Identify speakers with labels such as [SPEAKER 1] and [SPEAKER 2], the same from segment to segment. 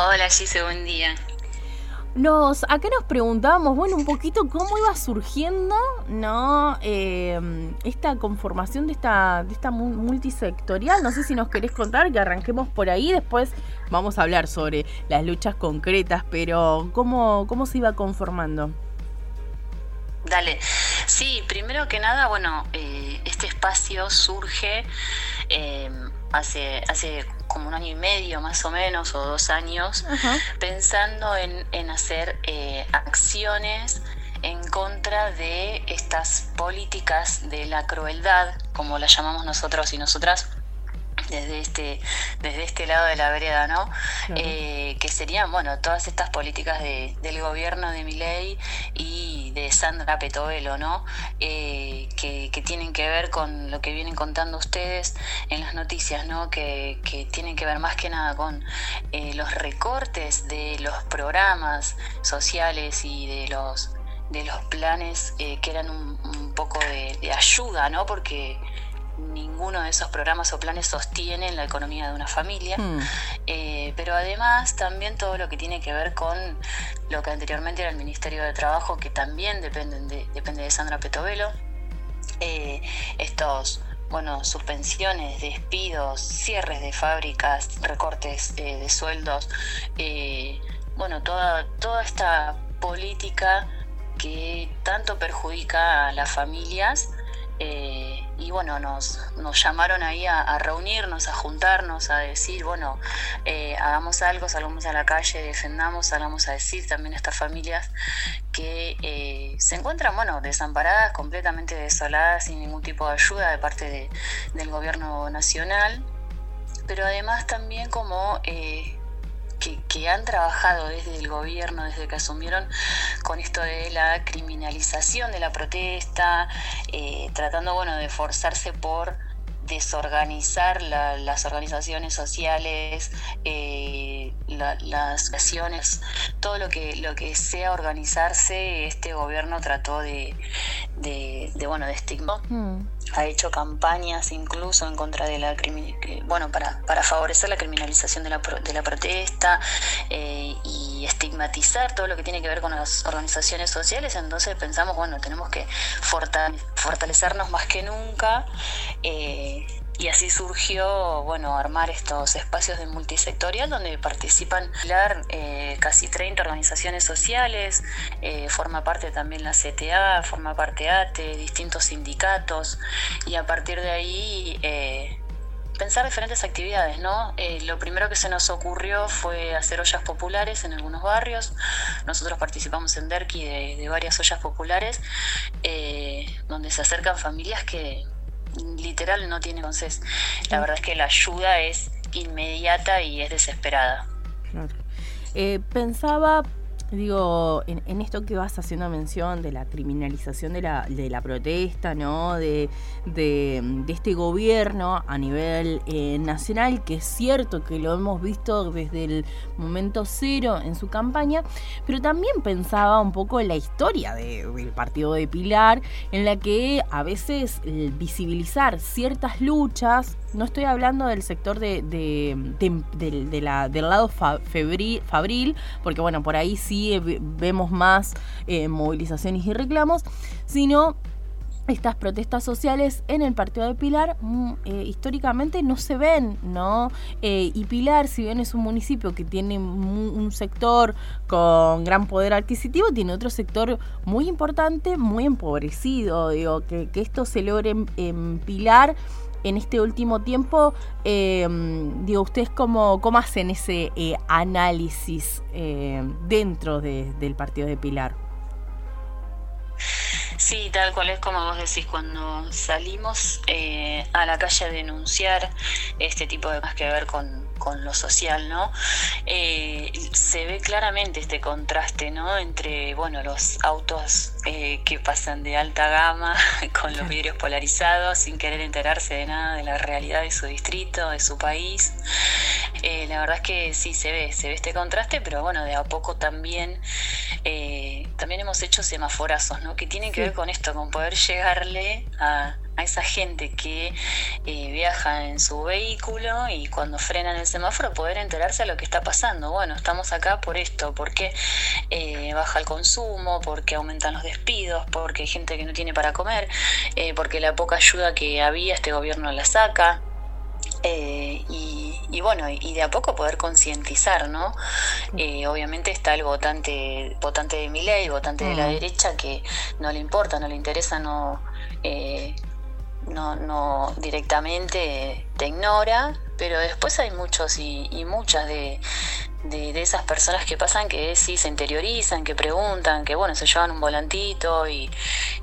[SPEAKER 1] Hola Gise, buen día.
[SPEAKER 2] Nos, acá nos preguntábamos, bueno, un poquito cómo iba surgiendo, ¿no? Eh, esta conformación de esta, de esta multisectorial. No sé si nos querés contar, que arranquemos por ahí, después vamos a hablar sobre las luchas concretas, pero ¿cómo, cómo se iba conformando?
[SPEAKER 1] Dale. Sí, primero que nada, bueno, eh, este espacio surge eh, hace, hace como un año y medio más o menos, o dos años, pensando en, en hacer eh, acciones en contra de estas políticas de la crueldad, como la llamamos nosotros y nosotras, desde este, desde este lado de la vereda, ¿no? Eh, que serían, bueno, todas estas políticas de, del gobierno de Miley y de Sandra Petovelo, ¿no? Eh, que, que, tienen que ver con lo que vienen contando ustedes en las noticias, ¿no? Que, que tienen que ver más que nada con eh, los recortes de los programas sociales y de los de los planes que eran un, un poco de, de ayuda, ¿no? Porque ninguno de esos programas o planes sostienen la economía de una familia, hmm. eh, pero además también todo lo que tiene que ver con lo que anteriormente era el Ministerio de Trabajo, que también dependen de, depende de Sandra Petovelo, eh, estos bueno, suspensiones, despidos, cierres de fábricas, recortes eh, de sueldos, bueno, toda, toda esta política que tanto perjudica a las familias eh, y bueno, nos, nos llamaron ahí a, reunirnos, a juntarnos, a decir, bueno, eh, hagamos algo, salgamos a la calle, defendamos, salgamos a decir también a estas familias que eh, se encuentran, bueno, desamparadas, completamente desoladas, sin ningún tipo de ayuda de parte de, del gobierno nacional, pero además también como que, han trabajado desde el gobierno, desde que asumieron con esto de la criminalización de la protesta, eh, tratando bueno de forzarse por desorganizar las organizaciones sociales, eh, las acciones, todo lo que lo que sea organizarse, este gobierno trató de, de, bueno de estigma. Mm ha hecho campañas incluso en contra de la bueno para, para favorecer la criminalización de la, de la protesta eh, y estigmatizar todo lo que tiene que ver con las organizaciones sociales entonces pensamos bueno tenemos que fortalecernos más que nunca eh, y así surgió, bueno, armar estos espacios de multisectorial donde participan eh, casi 30 organizaciones sociales, eh, forma parte también la CTA, forma parte ATE, distintos sindicatos, y a partir de ahí eh, pensar diferentes actividades, ¿no? lo primero que se nos ocurrió fue hacer ollas populares en algunos barrios. Nosotros participamos en Derki de, de varias ollas populares, donde se acercan familias que literal no tiene entonces la verdad es que la ayuda es inmediata y es desesperada.
[SPEAKER 2] Eh, pensaba digo, en, esto que vas haciendo mención de la criminalización de la, de la protesta, ¿no? De, de, este gobierno a nivel eh, nacional, que es cierto que lo hemos visto desde el momento cero en su campaña, pero también pensaba un poco en la historia del partido de Pilar, en la que a veces visibilizar ciertas luchas, no estoy hablando del sector de, de, la, del lado febril, fabril, porque bueno, por ahí sí vemos más eh, movilizaciones y reclamos, sino estas protestas sociales en el partido de Pilar mm, eh, históricamente no se ven, ¿no? Eh, y Pilar, si bien es un municipio que tiene un sector con gran poder adquisitivo, tiene otro sector muy importante, muy empobrecido. Digo, que, esto se logre en Pilar en este último tiempo, em, digo, ¿ustedes cómo, cómo hacen ese eh, análisis eh, dentro del partido de Pilar?
[SPEAKER 1] Sí, tal cual es como vos decís, cuando salimos eh, a la calle a denunciar este tipo de más que ver con, con lo social, ¿no? Eh, se ve claramente este contraste, ¿no? Entre, bueno, los autos eh, que pasan de alta gama con los vidrios polarizados sin querer enterarse de nada de la realidad de su distrito, de su país. Eh, la verdad es que sí se ve, se ve este contraste, pero bueno, de a poco también, también hemos hecho semaforazos, ¿no? Que tienen que ver con esto, con poder llegarle a, a esa gente que eh, viaja en su vehículo y cuando frena en el semáforo poder enterarse de lo que está pasando. Bueno, estamos acá por esto, porque eh, baja el consumo, porque aumentan los despidos, porque hay gente que no tiene para comer, eh, porque la poca ayuda que había este gobierno la saca. Y, bueno, y de a poco poder concientizar, ¿no? obviamente está el votante, votante de mi ley, votante de la mm. derecha, que no le importa, no le interesa, no no, no directamente te ignora, pero después hay muchos y, muchas de, de, esas personas que pasan que sí se interiorizan, que preguntan, que bueno, se llevan un volantito y,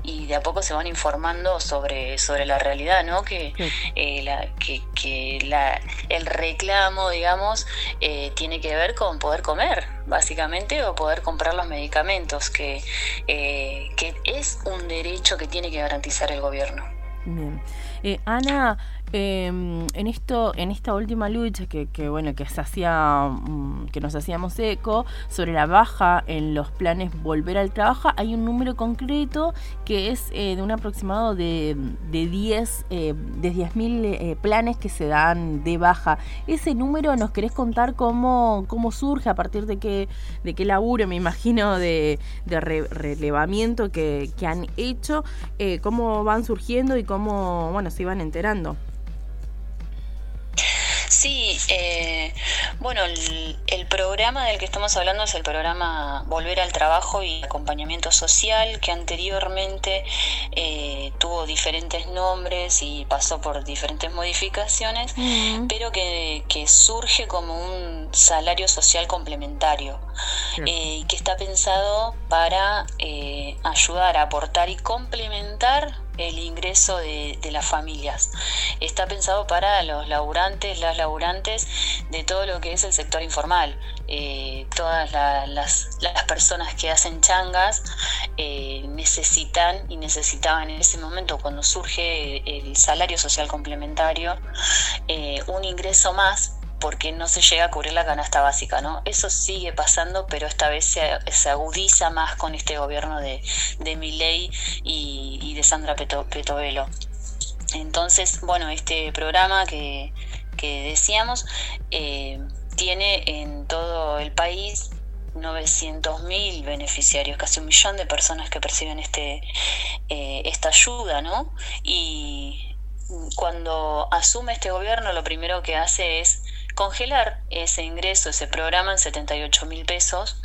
[SPEAKER 1] y de a poco se van informando sobre, sobre la realidad, ¿no? Que, eh, la, que, que la, el reclamo, digamos, eh, tiene que ver con poder comer, básicamente, o poder comprar los medicamentos, que, eh, que es un derecho que tiene que garantizar el gobierno.
[SPEAKER 2] Bien. Eh, Ana, Em, en esto, en esta última lucha que, bueno, que se hacía, mm, que nos hacíamos eco sobre la baja en los planes volver al trabajo, hay un número concreto que es eh, de un aproximado de, de 10 eh, de 10.000 eh, planes que se dan de baja. Ese número nos querés contar cómo, cómo surge a partir de qué de qué laburo, me imagino, de, de relevamiento que, que han hecho, cómo van surgiendo y cómo bueno se iban enterando.
[SPEAKER 1] Sí, eh, bueno, el, programa del que estamos hablando es el programa Volver al Trabajo y Acompañamiento Social, que anteriormente eh, tuvo diferentes nombres y pasó por diferentes modificaciones, pero que, surge como un salario social complementario eh, y que está pensado para ayudar a aportar y complementar el ingreso de, las familias. Está pensado para los laburantes, las laburantes de todo lo que es el sector informal. Eh, todas las, personas que hacen changas eh, necesitan y necesitaban en ese momento cuando surge el salario social complementario eh, un ingreso más porque no se llega a cubrir la canasta básica, ¿no? Eso sigue pasando, pero esta vez se, agudiza más con este gobierno de, de Milei y, de Sandra Petovelo. Entonces, bueno, este programa que, decíamos eh, tiene en todo el país 900.000 beneficiarios, casi un millón de personas que perciben este, eh, esta ayuda, ¿no? Y cuando asume este gobierno, lo primero que hace es congelar ese ingreso, ese programa en 78 mil pesos,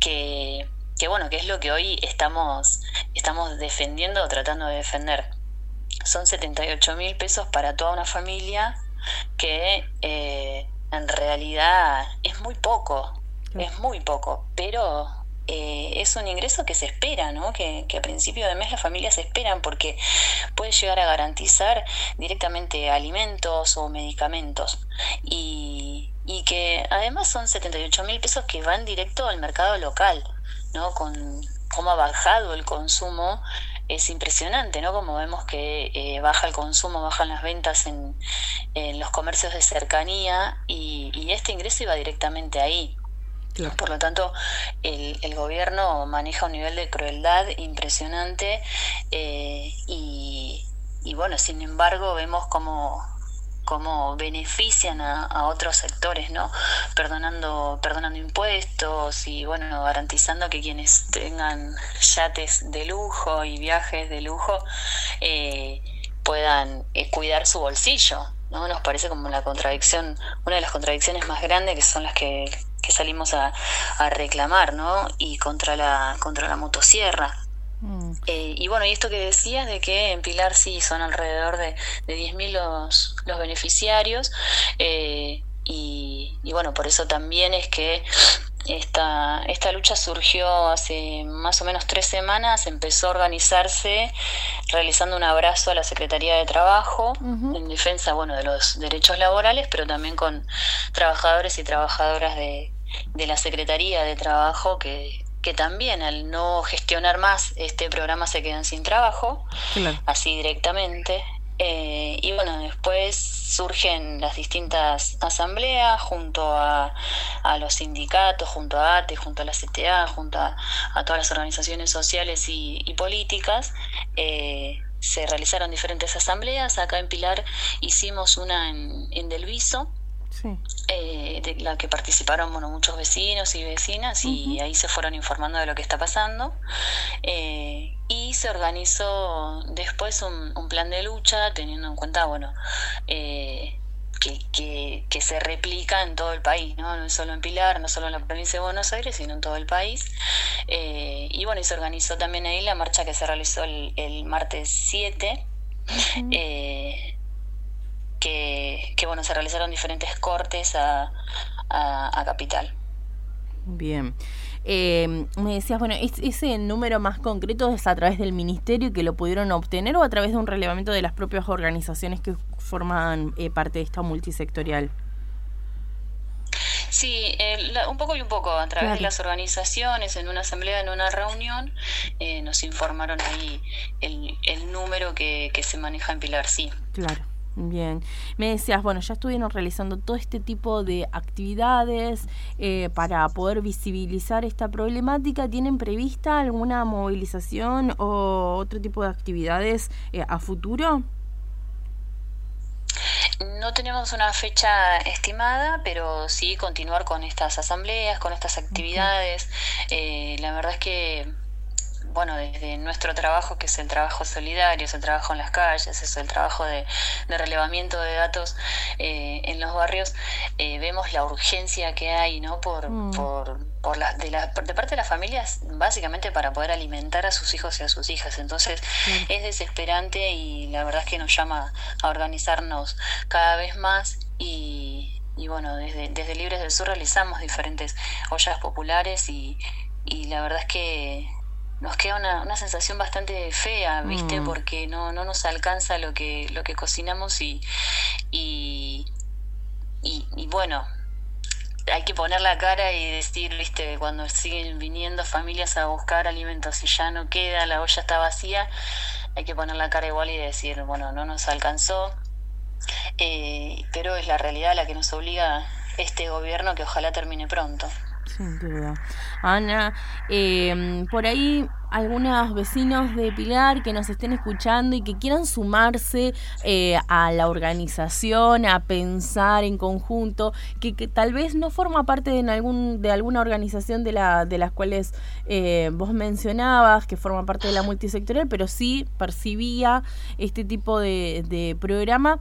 [SPEAKER 1] que, que, bueno, que es lo que hoy estamos, estamos defendiendo o tratando de defender. Son 78 mil pesos para toda una familia que eh, en realidad es muy poco, es muy poco, pero eh, es un ingreso que se espera, ¿no? Que, a principio de mes las familias esperan porque puede llegar a garantizar directamente alimentos o medicamentos y, y que además son 78 mil pesos que van directo al mercado local, ¿no? Con cómo ha bajado el consumo es impresionante, ¿no? Como vemos que eh, baja el consumo, bajan las ventas en, en los comercios de cercanía y, y, este ingreso iba directamente ahí. Por lo tanto, el, el, gobierno maneja un nivel de crueldad impresionante eh, y, y, bueno, sin embargo vemos cómo, cómo benefician a, otros sectores, ¿no? Perdonando, perdonando impuestos y bueno, garantizando que quienes tengan yates de lujo y viajes de lujo eh, puedan eh, cuidar su bolsillo, ¿no? Nos parece como la contradicción, una de las contradicciones más grandes que son las que que salimos a, reclamar, ¿no? Y contra la, contra la motosierra. Mm. Eh, y bueno, y esto que decías de que en Pilar sí son alrededor de, de 10.000 los, los beneficiarios, eh, y, y, bueno, por eso también es que esta, esta lucha surgió hace más o menos tres semanas, empezó a organizarse realizando un abrazo a la Secretaría de Trabajo en defensa bueno, de los derechos laborales, pero también con trabajadores y trabajadoras de, de la Secretaría de Trabajo que, que también al no gestionar más este programa se quedan sin trabajo, así directamente. Eh, y bueno, después surgen las distintas asambleas junto a, los sindicatos, junto a ATE, junto a la CTA, junto a, todas las organizaciones sociales y, políticas. Eh, se realizaron diferentes asambleas. Acá en Pilar hicimos una en, en Delviso, eh, de la que participaron bueno, muchos vecinos y vecinas y ahí se fueron informando de lo que está pasando. Eh, y se organizó después un, plan de lucha teniendo en cuenta, bueno, eh, que, que, se replica en todo el país, ¿no? no solo en Pilar, no solo en la provincia de Buenos Aires, sino en todo el país. y bueno, y se organizó también ahí la marcha que se realizó el, el martes 7 que, bueno, se realizaron diferentes cortes a, Capital.
[SPEAKER 2] Bien. Eh, me decías, bueno, ¿ese número más concreto es a través del ministerio que lo pudieron obtener o a través de un relevamiento de las propias organizaciones que forman eh, parte de esta multisectorial?
[SPEAKER 1] Sí, un poco y un poco, a través de las organizaciones, en una asamblea, en una reunión, eh, nos informaron ahí el, el número que, que se maneja en Pilar, sí.
[SPEAKER 2] Claro. Bien, me decías, bueno, ya estuvieron realizando todo este tipo de actividades eh, para poder visibilizar esta problemática. ¿Tienen prevista alguna movilización o otro tipo de actividades eh, a futuro?
[SPEAKER 1] No tenemos una fecha estimada, pero sí continuar con estas asambleas, con estas actividades. Eh, la verdad es que bueno, desde nuestro trabajo, que es el trabajo solidario, es el trabajo en las calles, es el trabajo de, relevamiento de datos eh, en los barrios, eh, vemos la urgencia que hay, ¿no? Por, mm. por, por la, de, la, de parte de las familias, básicamente para poder alimentar a sus hijos y a sus hijas. Entonces, es desesperante y la verdad es que nos llama a organizarnos cada vez más y, y bueno, desde, desde Libres del Sur realizamos diferentes ollas populares y, y la verdad es que nos queda una, una sensación bastante fea, ¿viste? Mm. Porque no, no nos alcanza lo que, lo que cocinamos y, y, y, bueno, hay que poner la cara y decir, ¿viste? Cuando siguen viniendo familias a buscar alimentos y ya no queda, la olla está vacía, hay que poner la cara igual y decir, bueno, no nos alcanzó, eh, pero es la realidad la que nos obliga este gobierno que ojalá termine pronto.
[SPEAKER 2] Sin duda. Ana, em, por ahí algunos vecinos de Pilar que nos estén escuchando y que quieran sumarse eh, a la organización, a pensar en conjunto, que, tal vez no forma parte de, algún, de alguna organización de, la, de las cuales eh, vos mencionabas, que forma parte de la multisectorial, pero sí percibía este tipo de, de programa,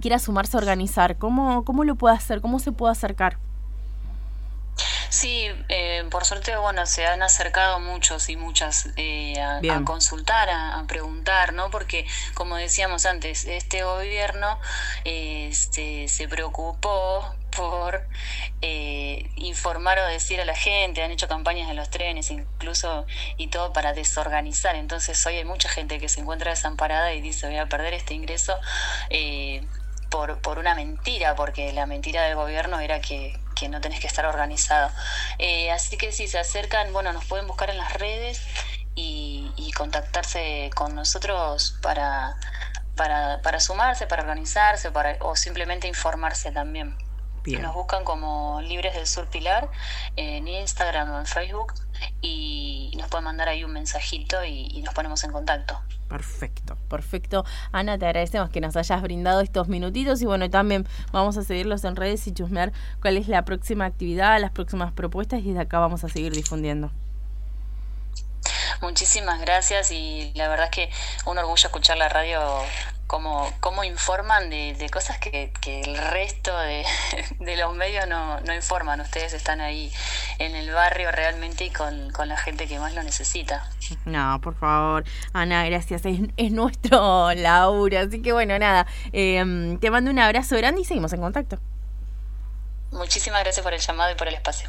[SPEAKER 2] quiera sumarse a organizar. ¿Cómo, ¿Cómo lo puede hacer? ¿Cómo se puede acercar?
[SPEAKER 1] Sí, eh, por suerte, bueno, se han acercado muchos y muchas eh, a, consultar, a, preguntar, ¿no? Porque, como decíamos antes, este gobierno este, se preocupó por eh, informar o decir a la gente, han hecho campañas en los trenes incluso y todo para desorganizar. Entonces hoy hay mucha gente que se encuentra desamparada y dice voy a perder este ingreso por, por una mentira, porque la mentira del gobierno era que, que no tenés que estar organizado. Eh, así que si se acercan, bueno, nos pueden buscar en las redes y, contactarse con nosotros para, para, para sumarse, para organizarse para, o simplemente informarse también. Nos buscan como Libres del Sur Pilar en Instagram o en Facebook y nos pueden mandar ahí un mensajito y, nos ponemos en contacto.
[SPEAKER 2] Perfecto, perfecto. Ana, te agradecemos que nos hayas brindado estos minutitos y bueno, también vamos a seguirlos en redes y chusmear cuál es la próxima actividad, las próximas propuestas y desde acá vamos a seguir difundiendo.
[SPEAKER 1] Muchísimas gracias y la verdad es que un orgullo escuchar la radio cómo, cómo informan de, de cosas que, que, el resto de, de los medios no, no, informan. Ustedes están ahí en el barrio realmente y con, con, la gente que más lo necesita.
[SPEAKER 2] No, por favor, Ana, gracias. Es, nuestro Laura. Así que bueno, nada, em, te mando un abrazo grande y seguimos en contacto.
[SPEAKER 1] Muchísimas gracias por el llamado y por el espacio.